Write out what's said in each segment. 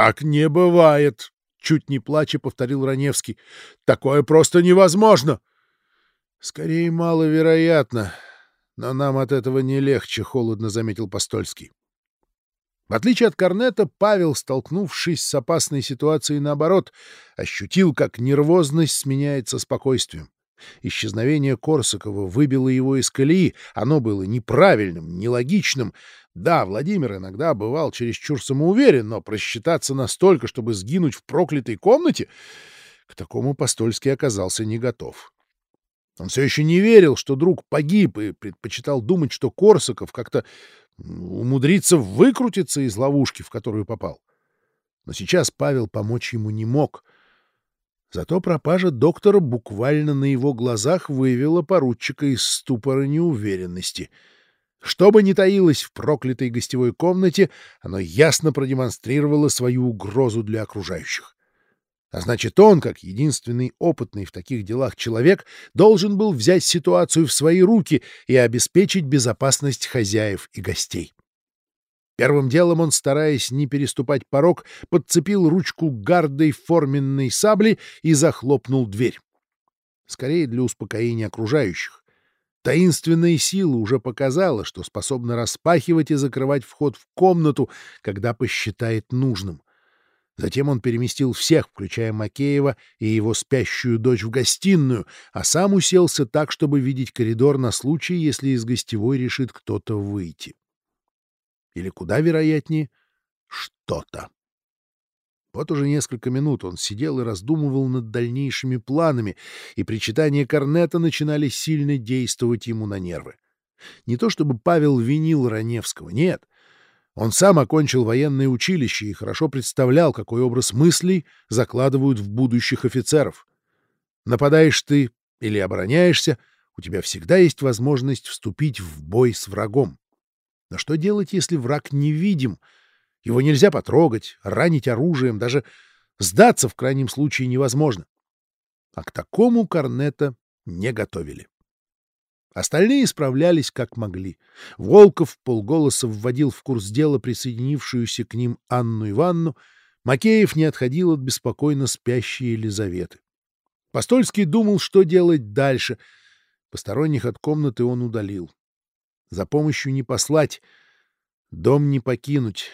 Так не бывает, чуть не плача повторил Раневский. Такое просто невозможно. Скорее маловероятно, но нам от этого не легче, холодно заметил Постольский. В отличие от Корнета, Павел, столкнувшись с опасной ситуацией наоборот, ощутил, как нервозность сменяется спокойствием. Исчезновение Корсакова выбило его из колеи, оно было неправильным, нелогичным. Да, Владимир иногда бывал чересчур самоуверен, но просчитаться настолько, чтобы сгинуть в проклятой комнате, к такому Постольский оказался не готов. Он все еще не верил, что друг погиб, и предпочитал думать, что Корсаков как-то умудрится выкрутиться из ловушки, в которую попал. Но сейчас Павел помочь ему не мог. Зато пропажа доктора буквально на его глазах вывела поручика из ступора неуверенности. Что бы ни таилось в проклятой гостевой комнате, оно ясно продемонстрировало свою угрозу для окружающих. А значит, он, как единственный опытный в таких делах человек, должен был взять ситуацию в свои руки и обеспечить безопасность хозяев и гостей. Первым делом он, стараясь не переступать порог, подцепил ручку гардой форменной сабли и захлопнул дверь. Скорее для успокоения окружающих. Таинственная сила уже показала, что способна распахивать и закрывать вход в комнату, когда посчитает нужным. Затем он переместил всех, включая Макеева и его спящую дочь, в гостиную, а сам уселся так, чтобы видеть коридор на случай, если из гостевой решит кто-то выйти. Или куда вероятнее, что-то. Вот уже несколько минут он сидел и раздумывал над дальнейшими планами, и причитания Корнета начинали сильно действовать ему на нервы. Не то чтобы Павел винил Раневского, нет — он сам окончил военное училище и хорошо представлял, какой образ мыслей закладывают в будущих офицеров. Нападаешь ты или обороняешься, у тебя всегда есть возможность вступить в бой с врагом. Но что делать, если враг невидим? Его нельзя потрогать, ранить оружием, даже сдаться в крайнем случае невозможно. А к такому Корнета не готовили. Остальные справлялись как могли. Волков полголоса вводил в курс дела присоединившуюся к ним Анну Ивановну. Макеев не отходил от беспокойно спящей Елизаветы. Постольский думал, что делать дальше. Посторонних от комнаты он удалил. За помощью не послать, дом не покинуть.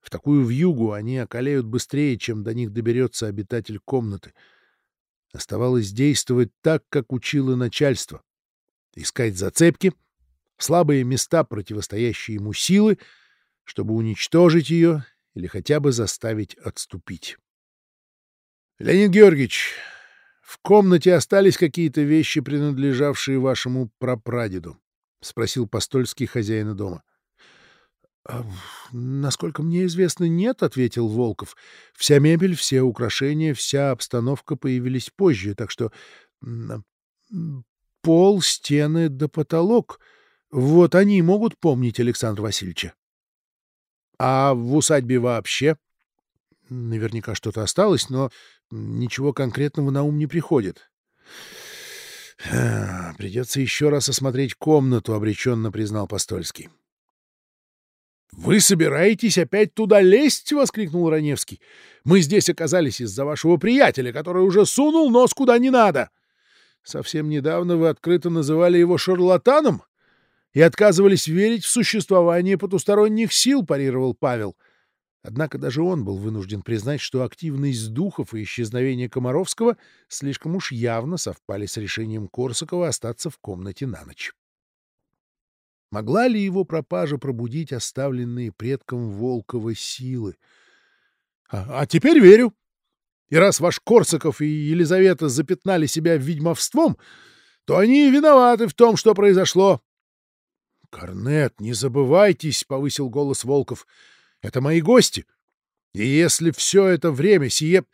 В такую вьюгу они околеют быстрее, чем до них доберется обитатель комнаты. Оставалось действовать так, как учило начальство искать зацепки, слабые места противостоящие ему силы, чтобы уничтожить ее или хотя бы заставить отступить. — Леонид Георгиевич, в комнате остались какие-то вещи, принадлежавшие вашему прапрадеду? — спросил постольский хозяина дома. «А, — Насколько мне известно, нет, — ответил Волков. — Вся мебель, все украшения, вся обстановка появились позже, так что пол, стены да потолок. Вот они могут помнить Александра Васильевича. А в усадьбе вообще? Наверняка что-то осталось, но ничего конкретного на ум не приходит. Придется еще раз осмотреть комнату, обреченно признал Постольский. «Вы собираетесь опять туда лезть?» — воскликнул Раневский. «Мы здесь оказались из-за вашего приятеля, который уже сунул нос куда не надо». Совсем недавно вы открыто называли его шарлатаном и отказывались верить в существование потусторонних сил, парировал Павел. Однако даже он был вынужден признать, что активность духов и исчезновение Комаровского слишком уж явно совпали с решением Корсакова остаться в комнате на ночь. Могла ли его пропажа пробудить оставленные предком Волкова силы? А, — А теперь верю, и раз ваш Корсаков и Елизавета запятнали себя ведьмовством, то они виноваты в том, что произошло. — Корнет, не забывайтесь, — повысил голос Волков. — Это мои гости. И если все это время сие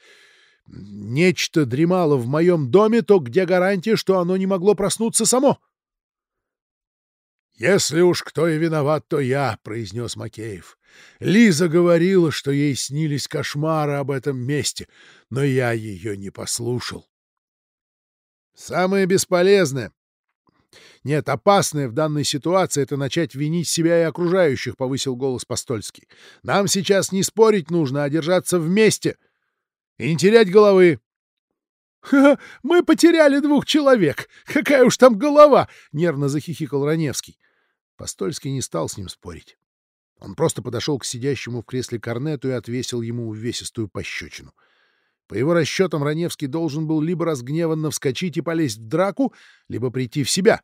нечто дремало в моем доме, то где гарантия, что оно не могло проснуться само? — «Если уж кто и виноват, то я», — произнес Макеев. «Лиза говорила, что ей снились кошмары об этом месте, но я ее не послушал». «Самое бесполезное. Нет, опасное в данной ситуации — это начать винить себя и окружающих, — повысил голос Постольский. Нам сейчас не спорить нужно, а держаться вместе и не терять головы. «Ха — Мы потеряли двух человек! Какая уж там голова! — нервно захихикал Раневский. Постольский не стал с ним спорить. Он просто подошел к сидящему в кресле корнету и отвесил ему увесистую пощечину. По его расчетам, Раневский должен был либо разгневанно вскочить и полезть в драку, либо прийти в себя.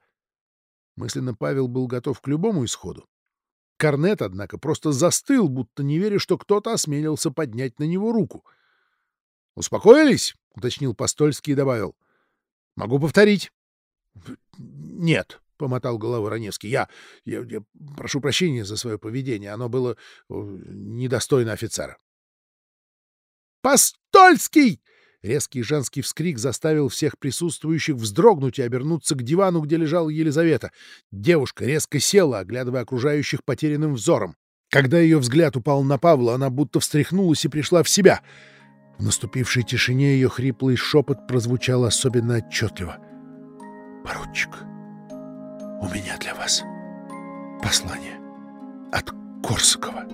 Мысленно Павел был готов к любому исходу. Корнет, однако, просто застыл, будто не веря, что кто-то осмелился поднять на него руку. «Успокоились?» — уточнил Постольский и добавил. «Могу повторить». «Нет», — помотал головой Раневский. Я, я, я прошу прощения за свое поведение. Оно было недостойно офицера. «Постольский!» Резкий женский вскрик заставил всех присутствующих вздрогнуть и обернуться к дивану, где лежала Елизавета. Девушка резко села, оглядывая окружающих потерянным взором. Когда ее взгляд упал на Павла, она будто встряхнулась и пришла в себя. В наступившей тишине ее хриплый шепот прозвучал особенно отчетливо. «Поручик, у меня для вас послание от Корсакова».